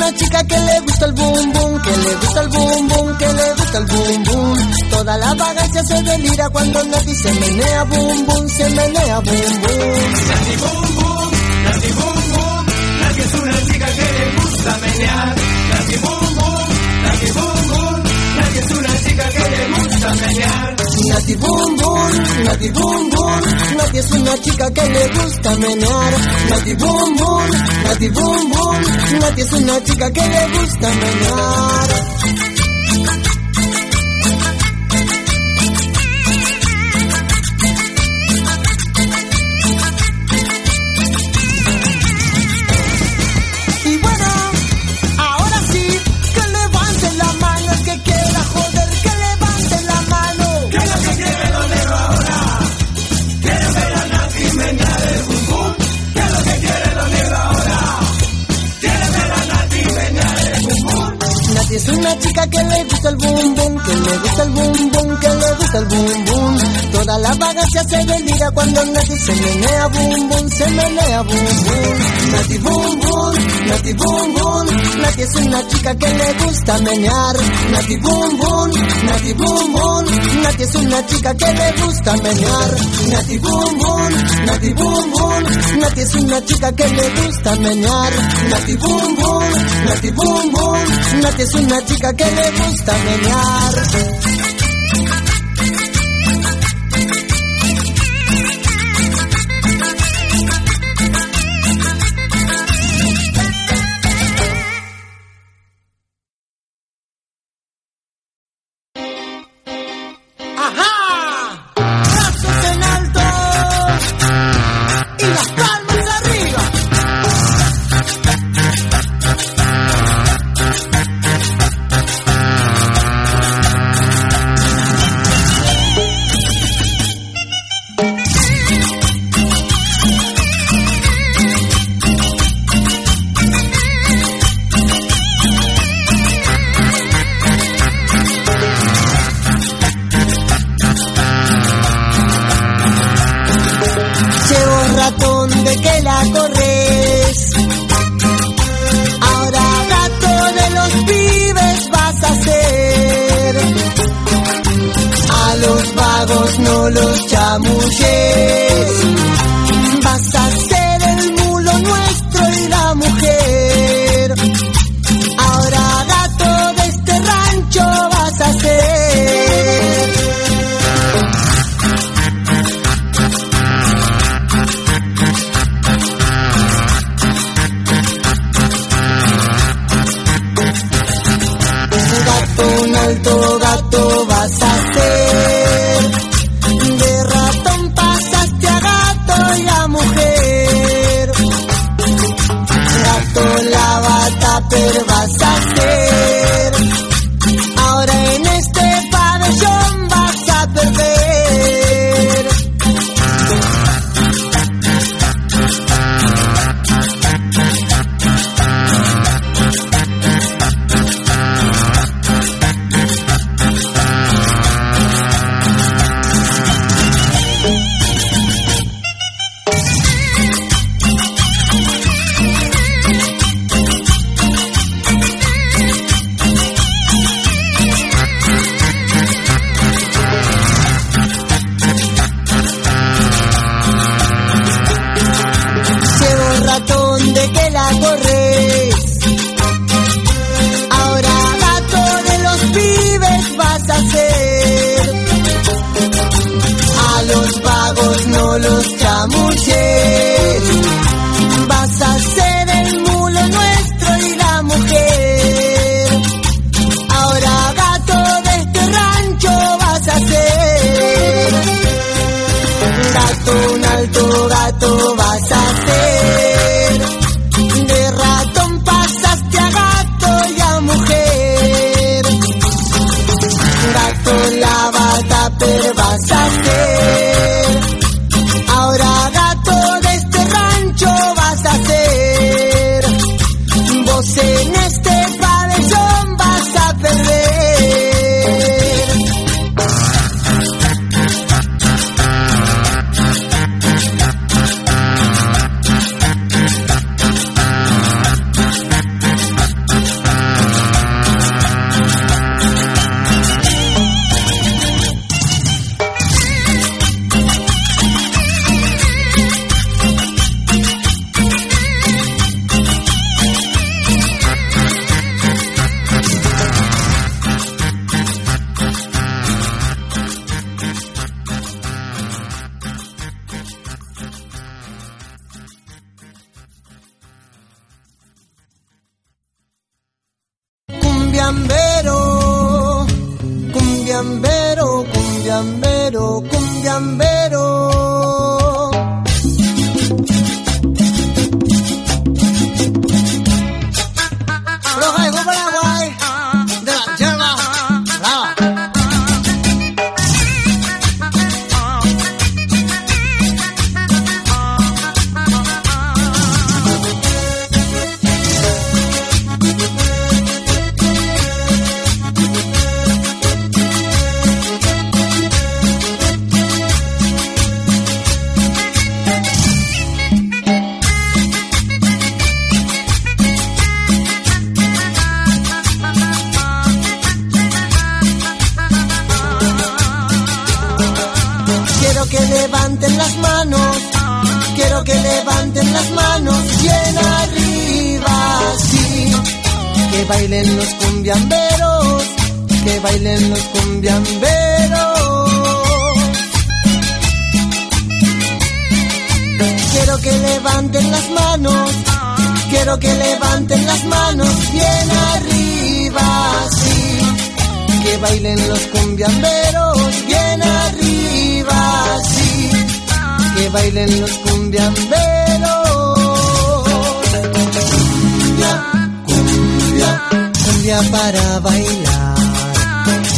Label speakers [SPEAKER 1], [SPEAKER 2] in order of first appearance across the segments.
[SPEAKER 1] Una chica que le gusta el boom boom, que le gusta el boom boom, que le gusta el boom boom. Toda la vagancia se delira cuando Nati se menea boom boom, se menea boom boom.
[SPEAKER 2] Nati boom boom, Nati boom boom, Nati es una chica que le gusta menear. Nati boom boom, Nati boom boom, Nati es una chica que le gusta menear.
[SPEAKER 1] Nati boom boom, Nati boom boom, Nati es una chica que le gusta menear. Nati boom boom, Nati boom boom, Nati es una chica que le gusta menear. Una chica que le gusta el boom boom, que le gusta el boom boom, que le gusta el boom boom. Toda la vagancia se delira cuando Nati se menea boom boom, se menea boom boom. Nati boom boom, Nati boom boom, Nati es una chica que le gusta menear. Nati boom boom, Nati boom boom, Nati es una chica que le gusta menear. Nati boom boom, Nati boom boom, Nati es una chica que le gusta menear. Nati boom boom, Nati Nati es chica que le gusta menear. Los chamulles. Quiero que levanten las manos, quiero que levanten las manos bien arriba, sí que bailen los cumbiamberos bien arriba, sí, que bailen los cumbiamberos. Cumbia, cumbia, cumbia para bailar.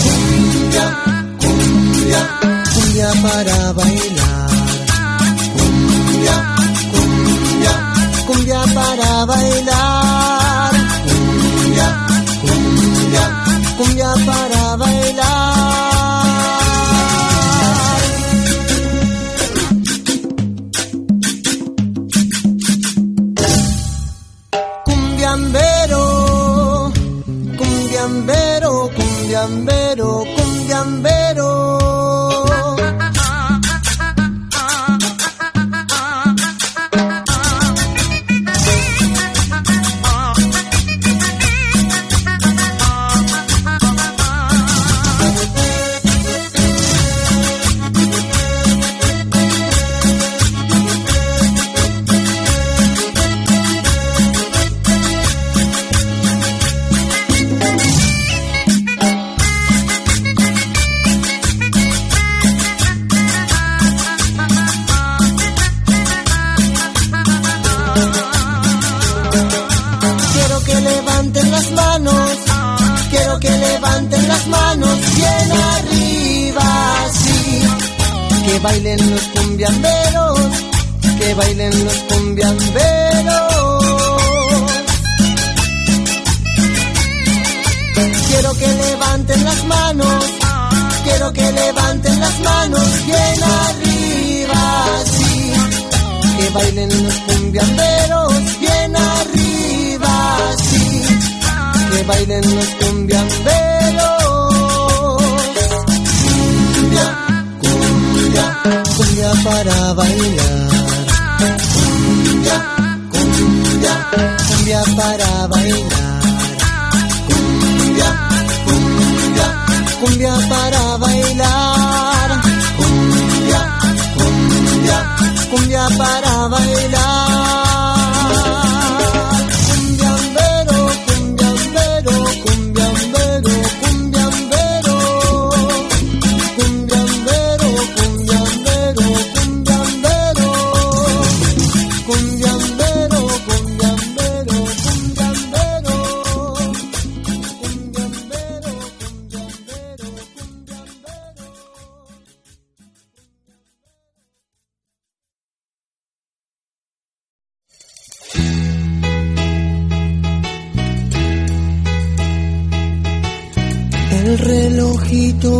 [SPEAKER 1] Cumbia, cumbia, cumbia para bailar. Cumbia, para bailar. Cumbia, cumbia cumbia para bailar. Cumbiambero, cumbiambero, cumbiambero, cumbiambero. Bailen los cumbiamberos, que bailen los cumbiamberos. Quiero que levanten las manos, quiero que levanten las manos bien arriba, sí. Que bailen los cumbiamberos bien arriba, sí. Que bailen los cumbiamberos. Cumbia, cumbia, cumbia para bailar. Cumbia, cumbia, cumbia para bailar. Cumbia, cumbia, cumbia para bailar. Cumbia, cumbia, cumbia para bailar.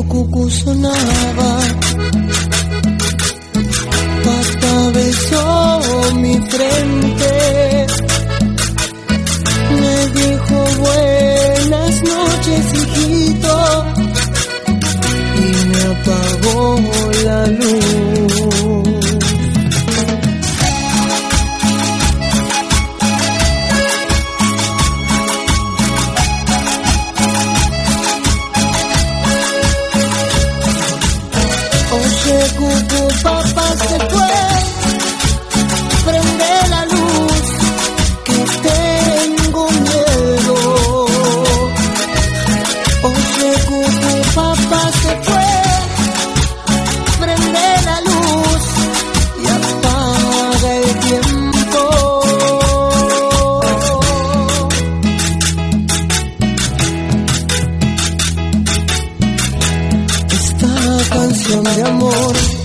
[SPEAKER 1] Cucu sonaba, papá besó mi frente, canción de amor.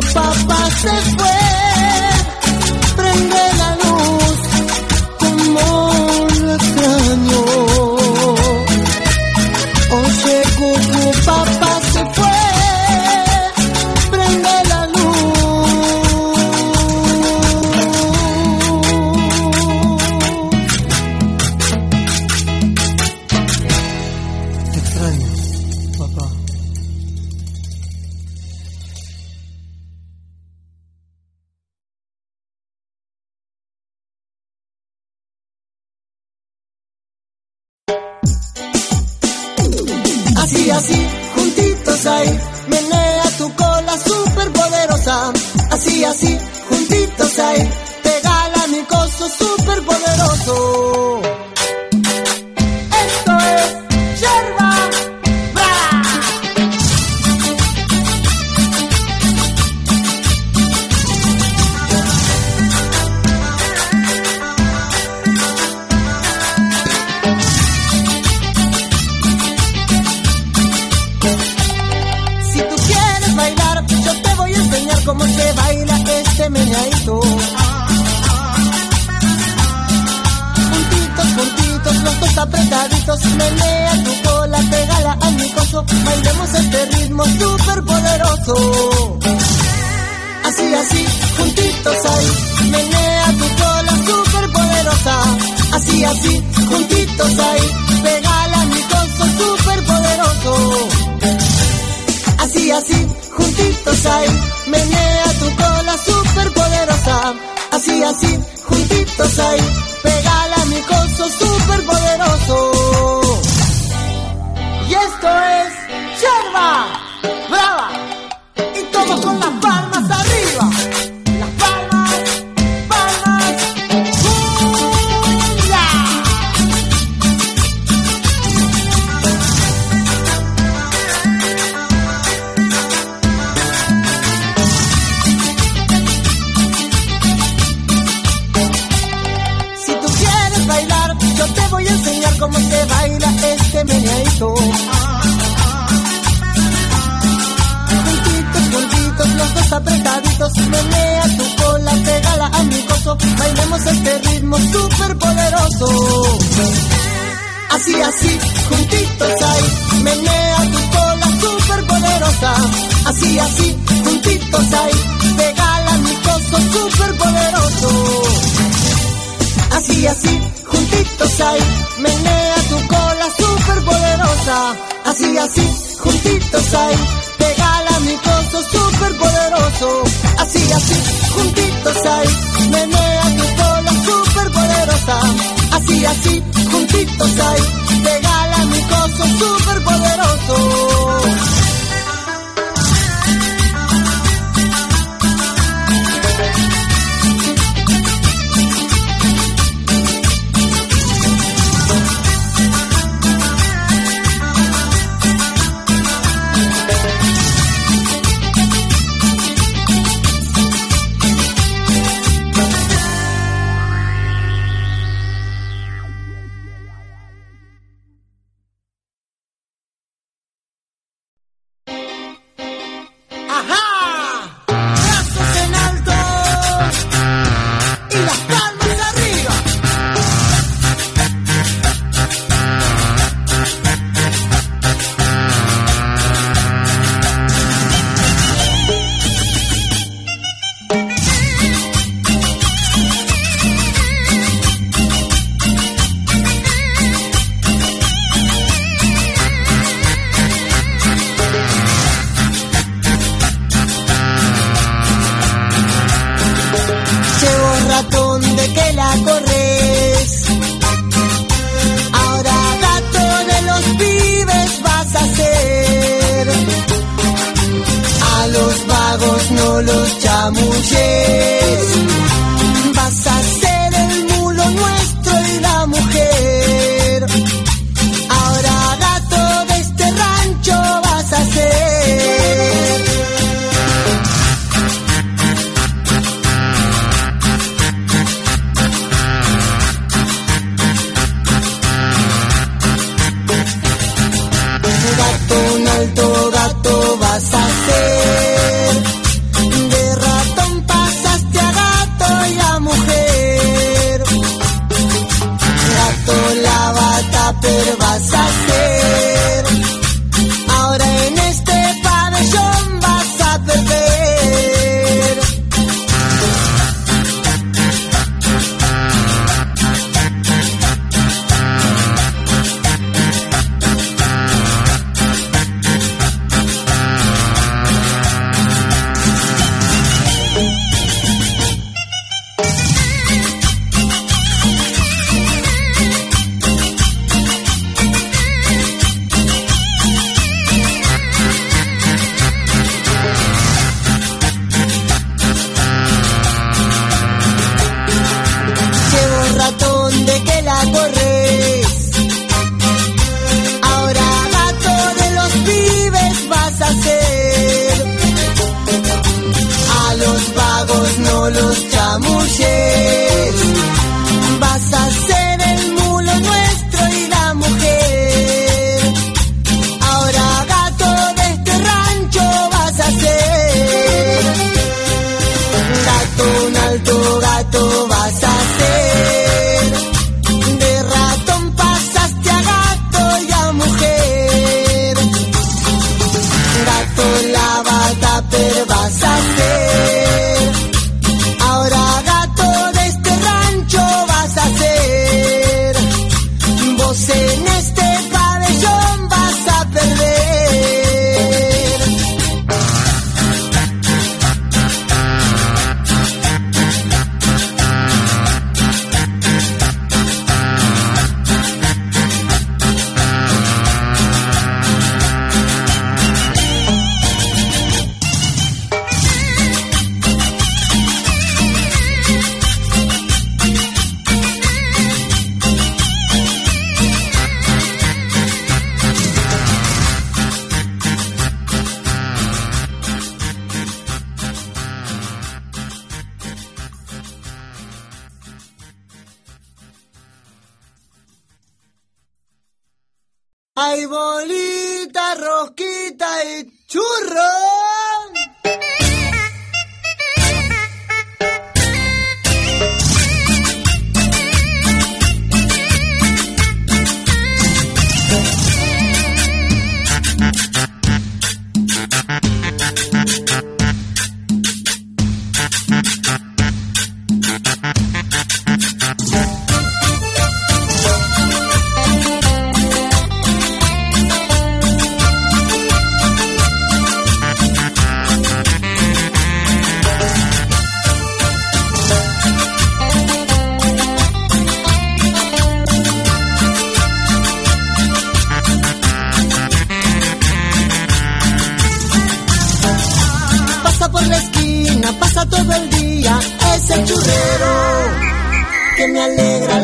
[SPEAKER 1] Cucu, papá se fue, los apretaditos, menea tu cola, pégala a mi coso, bailemos este ritmo súper poderoso. Así, así, juntitos ahí, menea tu cola súper poderosa. Así, así, juntitos ahí, pégala a mi coso súper poderoso. Así, así, juntitos ahí, menea tu cola super poderosa. Así, así, juntitos ahí, pegala mi coso super poderoso. Y esto es yerba brava. Y todos con las este ritmo súper poderoso. Así, así, juntitos ahí, menea tu cola súper poderosa. Así, así, juntitos ahí, pégala a mi coso súper poderoso. Así, así, juntitos ahí, menea tu cola super poderosa. Así, así, juntitos ahí, pegala mi coso super poderoso. Así, así, juntitos ahí, menea tu super poderosa. Así, así, juntitos ahí, pegala mi coso super poderoso. mulher.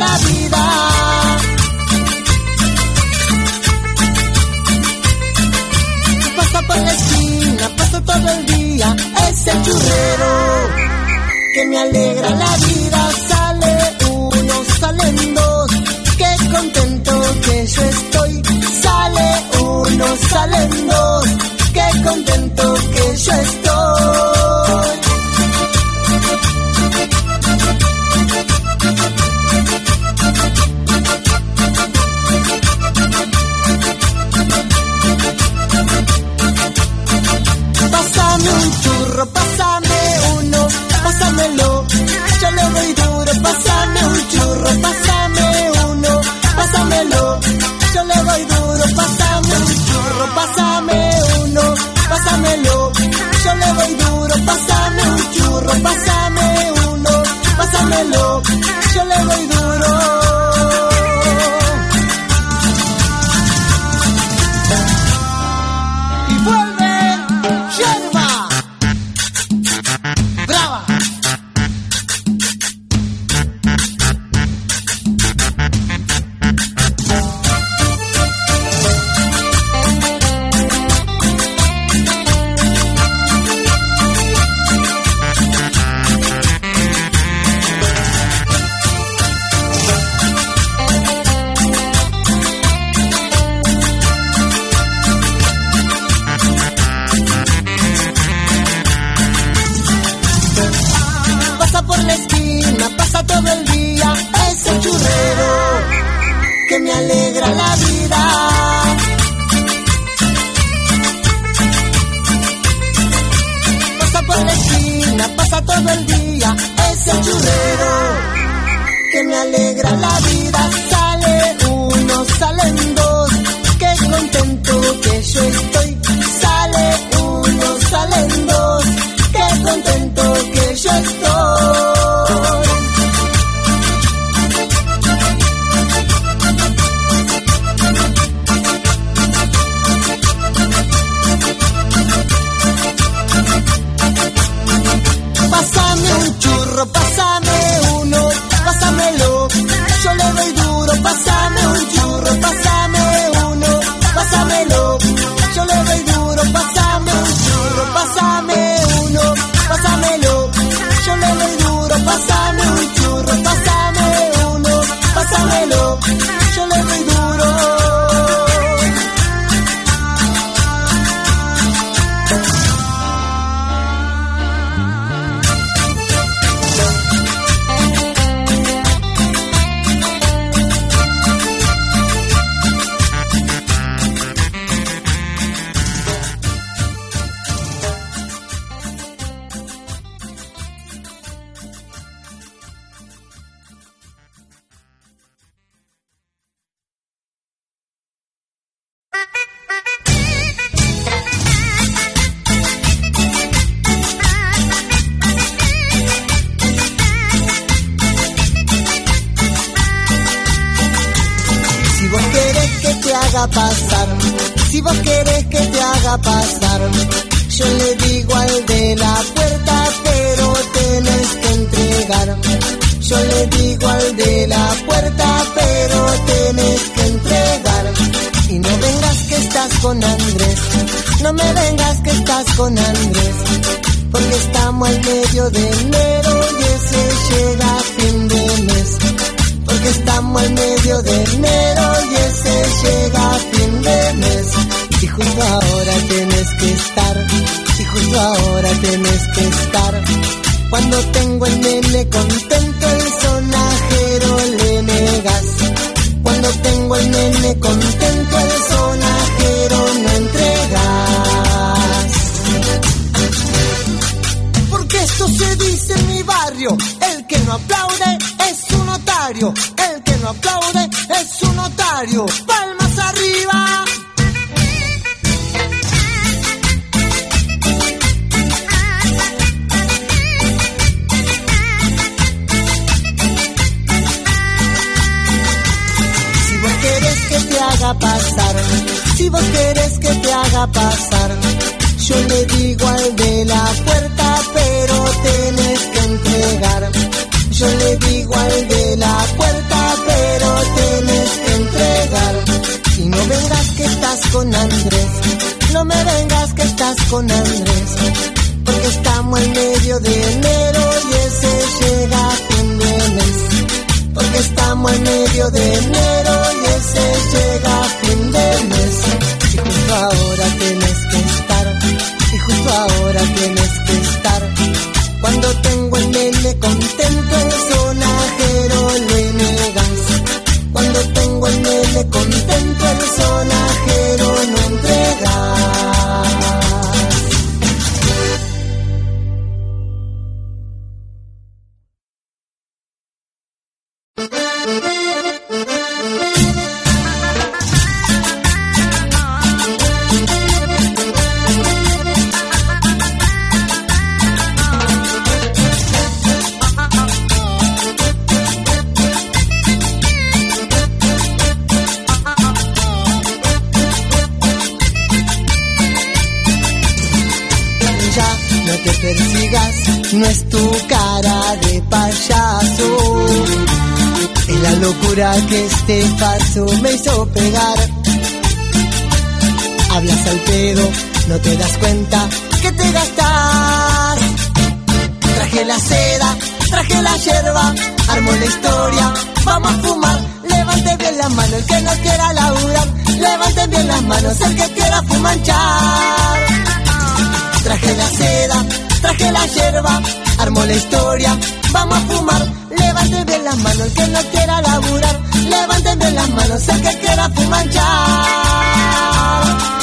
[SPEAKER 1] la. Paso por la esquina, paso todo el día, ese churrero que me alegra la vida. Sale uno, salen dos, qué contento que yo estoy. Sale uno, salen dos, qué contento que yo estoy. con que este paso me hizo pegar. Hablas al pedo, no te das cuenta que te gastas. Traje la seda, traje la yerba, armo la historia, vamos a fumar. Levante bien las manos el que no quiera laburar, levante bien las manos el que quiera fumanchar. Traje la seda, traje la yerba, armo la historia, vamos a fumar. Levántenme las manos el que no quiera laburar. Levántenme las manos el que quiera fumar ya.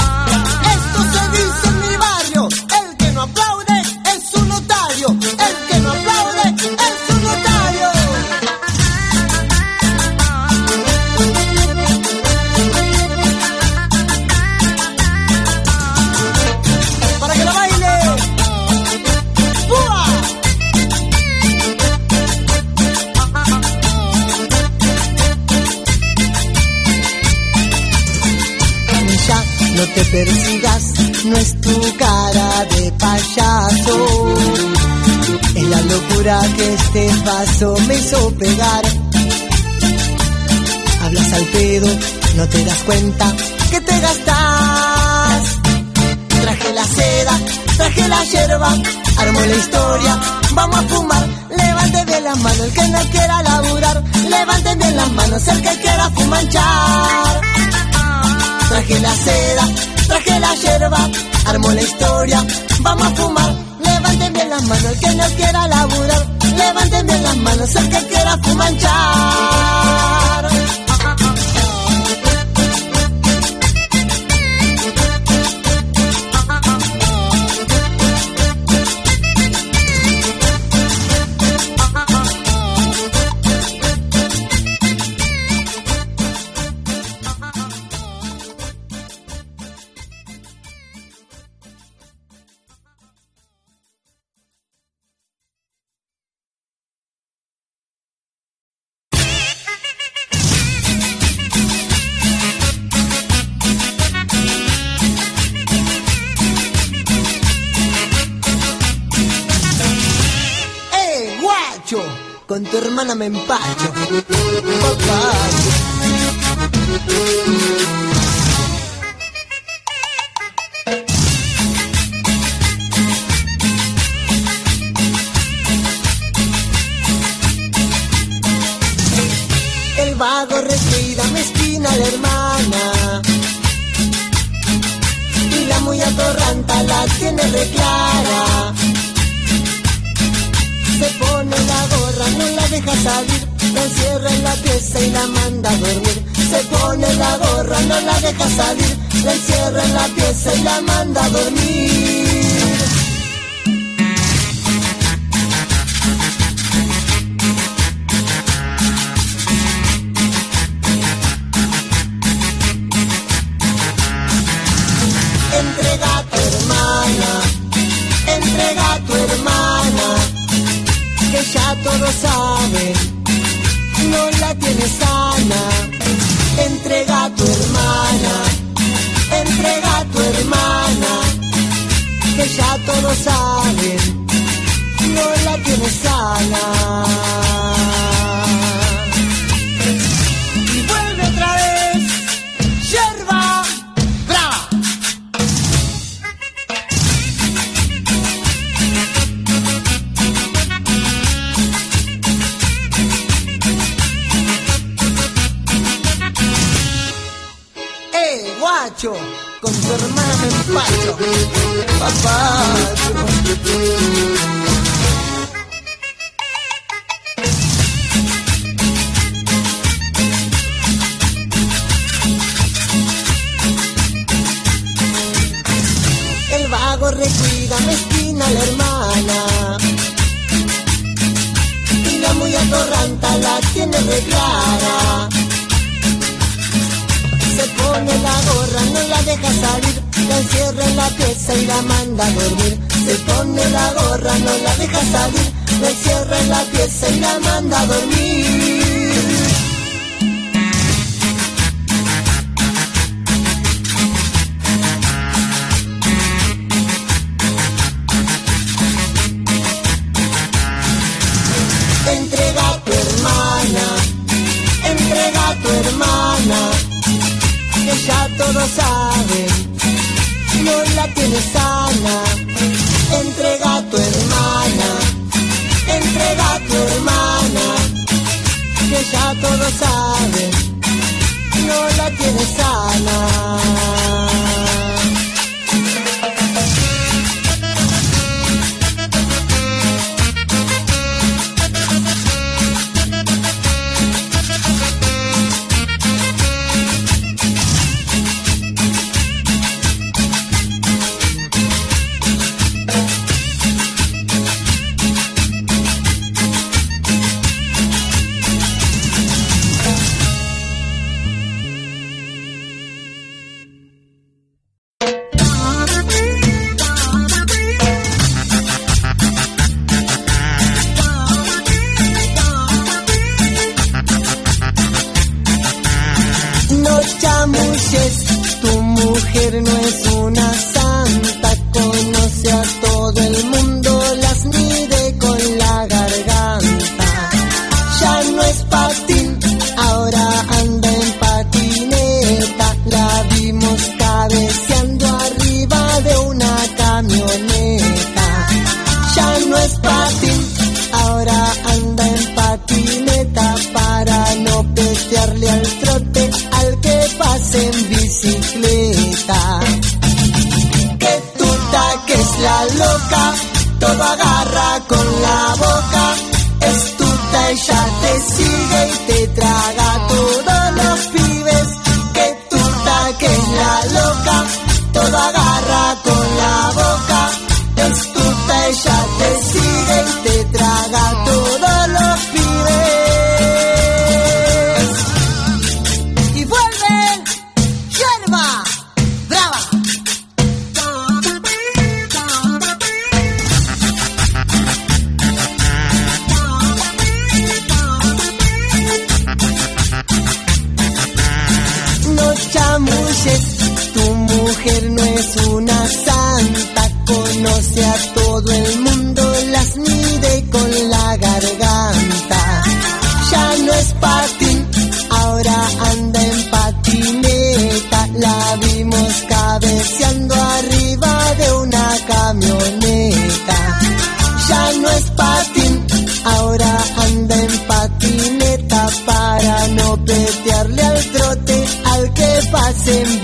[SPEAKER 1] Que este paso me hizo pegar. Hablas al pedo, no te das cuenta que te gastas. Traje la seda, traje la hierba, armo la historia, vamos a fumar. Levante bien las manos el que no quiera laburar, levanten bien las manos el que quiera fumanchar. Traje la seda, traje la hierba, armo la historia, vamos a fumar. Levanten bien las manos el que no quiera laburar, levanten bien las manos el que quiera fumanchar. Hermana me empacho. Papá. Y la manda a dormir. Se pone la gorra, no la deja salir, la encierra en la pieza y la manda a dormir. Todos saben, no la tienes sana. Entrega a tu hermana, entrega a tu hermana, que ya todos saben, no la tienes sana. darle al trote al que pase.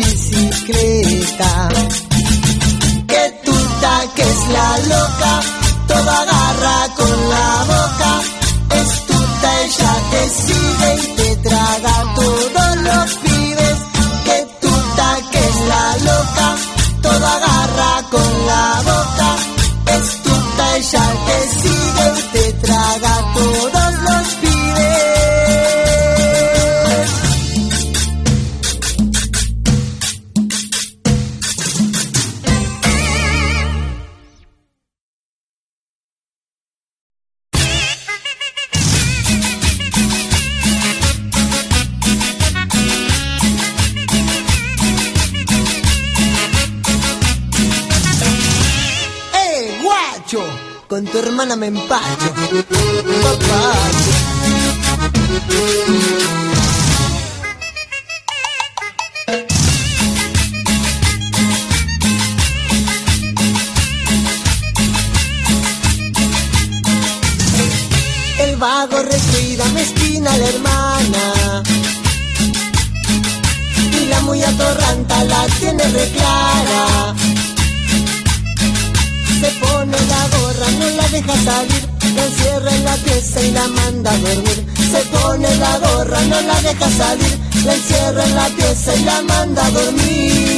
[SPEAKER 1] deja salir, la encierra en la pieza y la manda a dormir. Se pone la gorra, no la deja salir, la encierra en la pieza y la manda a dormir.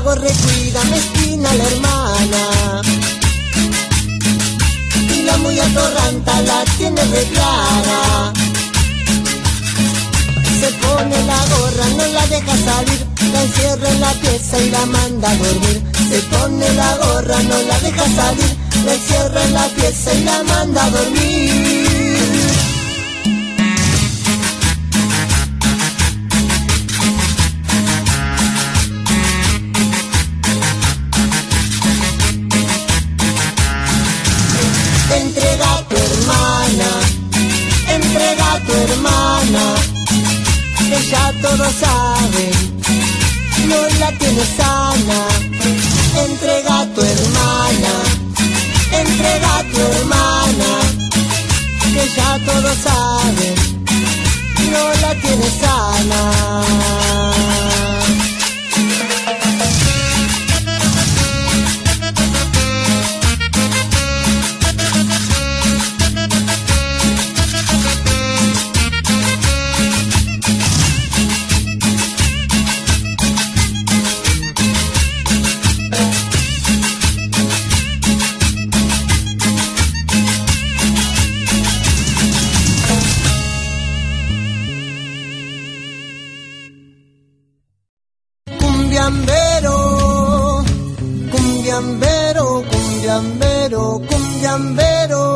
[SPEAKER 1] hago recuida mezquina la hermana. Y la muy atorranta la tiene re clara. Se pone la gorra, no la deja salir, la encierra en la pieza y la manda a dormir. Se pone la gorra, no la deja salir, la encierra en la pieza y la manda a dormir. cumbiambero, cumbiambero, cumbiambero, cumbiambero.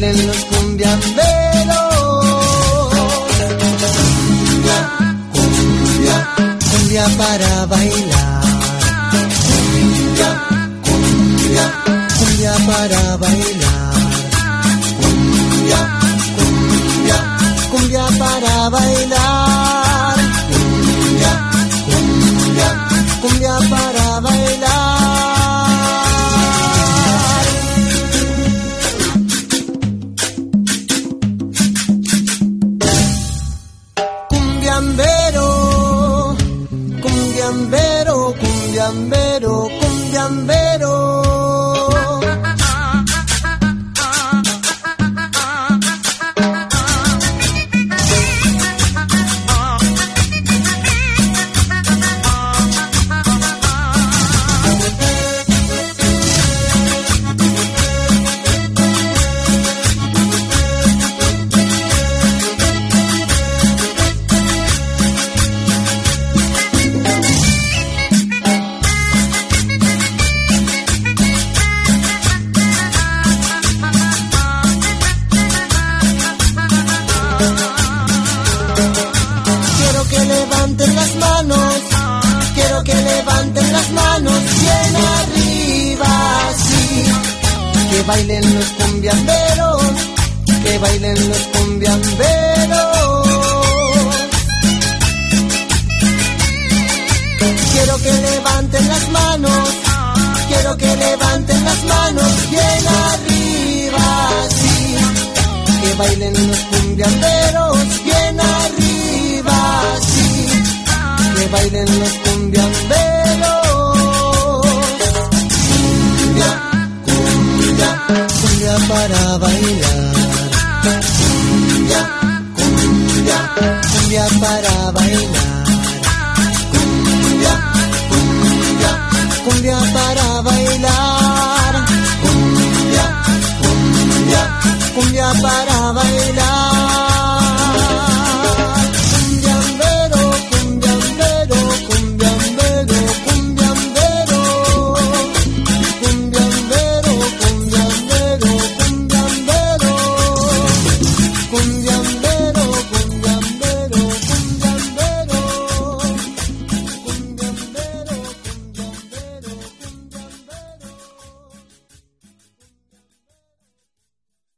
[SPEAKER 1] Bailen los cumbiamberos. Cumbia, cumbia, cumbia para bailar. Cumbia, cumbia, cumbia para bailar. Cumbia, cumbia, cumbia para bailar. Levanten las manos, quiero que levanten las manos bien arriba, sí. Que bailen los cumbiamberos, que bailen los cumbiamberos. Quiero que levanten las manos, quiero que levanten las manos bien arriba, sí. Que bailen los cumbiamberos bien arriba, sí que bailen los cumbiamberos. Cumbia, cumbia, cumbia para bailar. Cumbia, cumbia, cumbia para bailar. Cumbia, cumbia, cumbia para bailar. Cumbia, cumbia, cumbia para bailar.